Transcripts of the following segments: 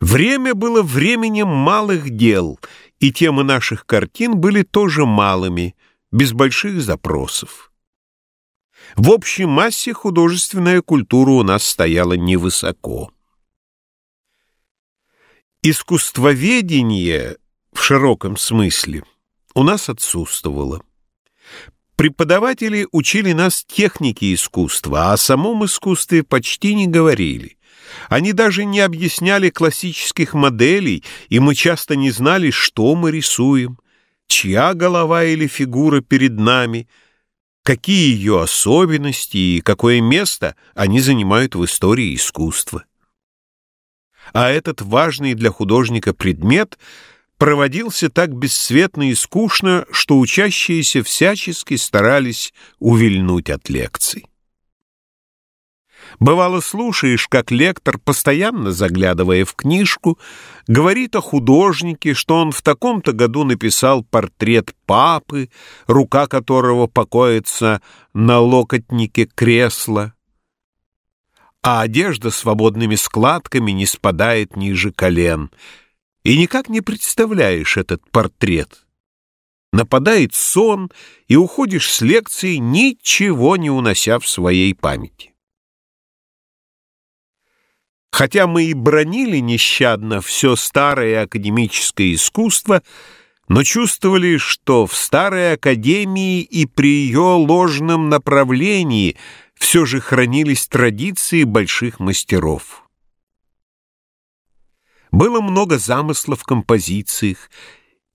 Время было временем малых дел, и темы наших картин были тоже малыми, без больших запросов. В общей массе художественная культура у нас стояла невысоко. Искусствоведение в широком смысле у нас отсутствовало. Преподаватели учили нас технике искусства, а о самом искусстве почти не говорили. Они даже не объясняли классических моделей, и мы часто не знали, что мы рисуем, чья голова или фигура перед нами, какие ее особенности и какое место они занимают в истории искусства. А этот важный для художника предмет проводился так бесцветно и скучно, что учащиеся всячески старались увильнуть от лекций. Бывало, слушаешь, как лектор, постоянно заглядывая в книжку, говорит о художнике, что он в таком-то году написал портрет папы, рука которого покоится на локотнике кресла, а одежда свободными складками не спадает ниже колен. И никак не представляешь этот портрет. Нападает сон, и уходишь с лекции, ничего не унося в своей памяти. Хотя мы и бронили нещадно все старое академическое искусство, но чувствовали, что в старой академии и при ее ложном направлении все же хранились традиции больших мастеров. Было много замыслов в композициях,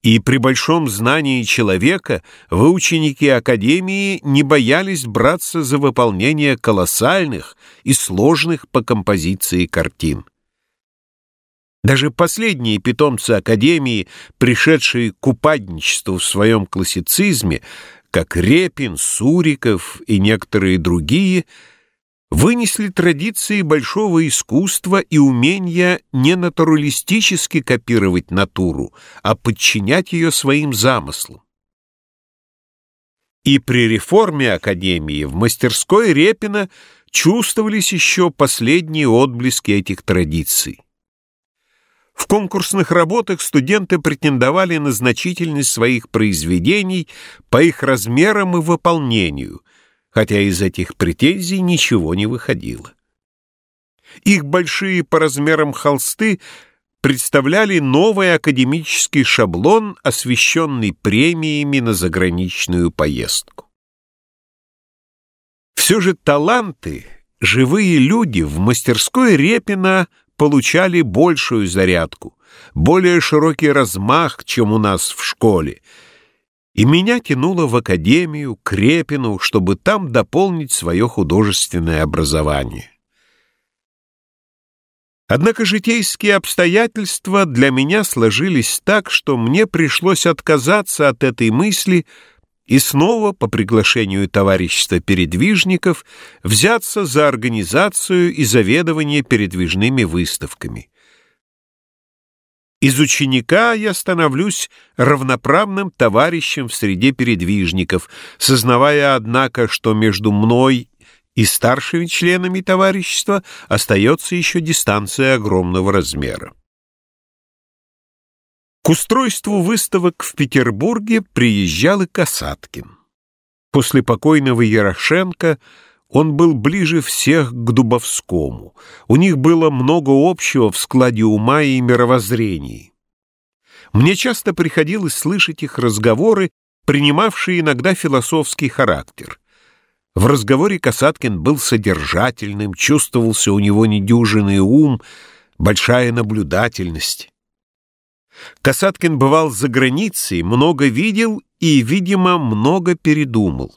и при большом знании человека выученики Академии не боялись браться за выполнение колоссальных и сложных по композиции картин. Даже последние питомцы Академии, пришедшие к упадничеству в своем классицизме, как Репин, Суриков и некоторые другие – вынесли традиции большого искусства и умения не натуралистически копировать натуру, а подчинять ее своим замыслам. И при реформе Академии в мастерской Репина чувствовались еще последние отблески этих традиций. В конкурсных работах студенты претендовали на значительность своих произведений по их размерам и выполнению – хотя из этих претензий ничего не выходило. Их большие по размерам холсты представляли новый академический шаблон, освещенный премиями на заграничную поездку. Все же таланты, живые люди в мастерской Репина получали большую зарядку, более широкий размах, чем у нас в школе, и меня тянуло в академию, к Репину, чтобы там дополнить свое художественное образование. Однако житейские обстоятельства для меня сложились так, что мне пришлось отказаться от этой мысли и снова, по приглашению товарищества передвижников, взяться за организацию и заведование передвижными выставками. Из ученика я становлюсь равноправным товарищем в среде передвижников, сознавая, однако, что между мной и старшими членами товарищества остается еще дистанция огромного размера. К устройству выставок в Петербурге приезжал и Касаткин. После покойного Ярошенко он был ближе всех к Дубовскому. У них было много общего в складе ума и мировоззрении. Мне часто приходилось слышать их разговоры, принимавшие иногда философский характер. В разговоре Касаткин был содержательным, чувствовался у него недюжинный ум, большая наблюдательность. Касаткин бывал за границей, много видел и, видимо, много передумал.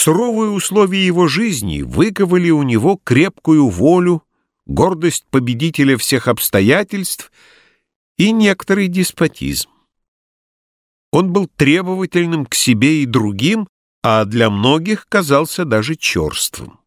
Суровые условия его жизни выковали у него крепкую волю, гордость победителя всех обстоятельств и некоторый деспотизм. Он был требовательным к себе и другим, а для многих казался даже черствым.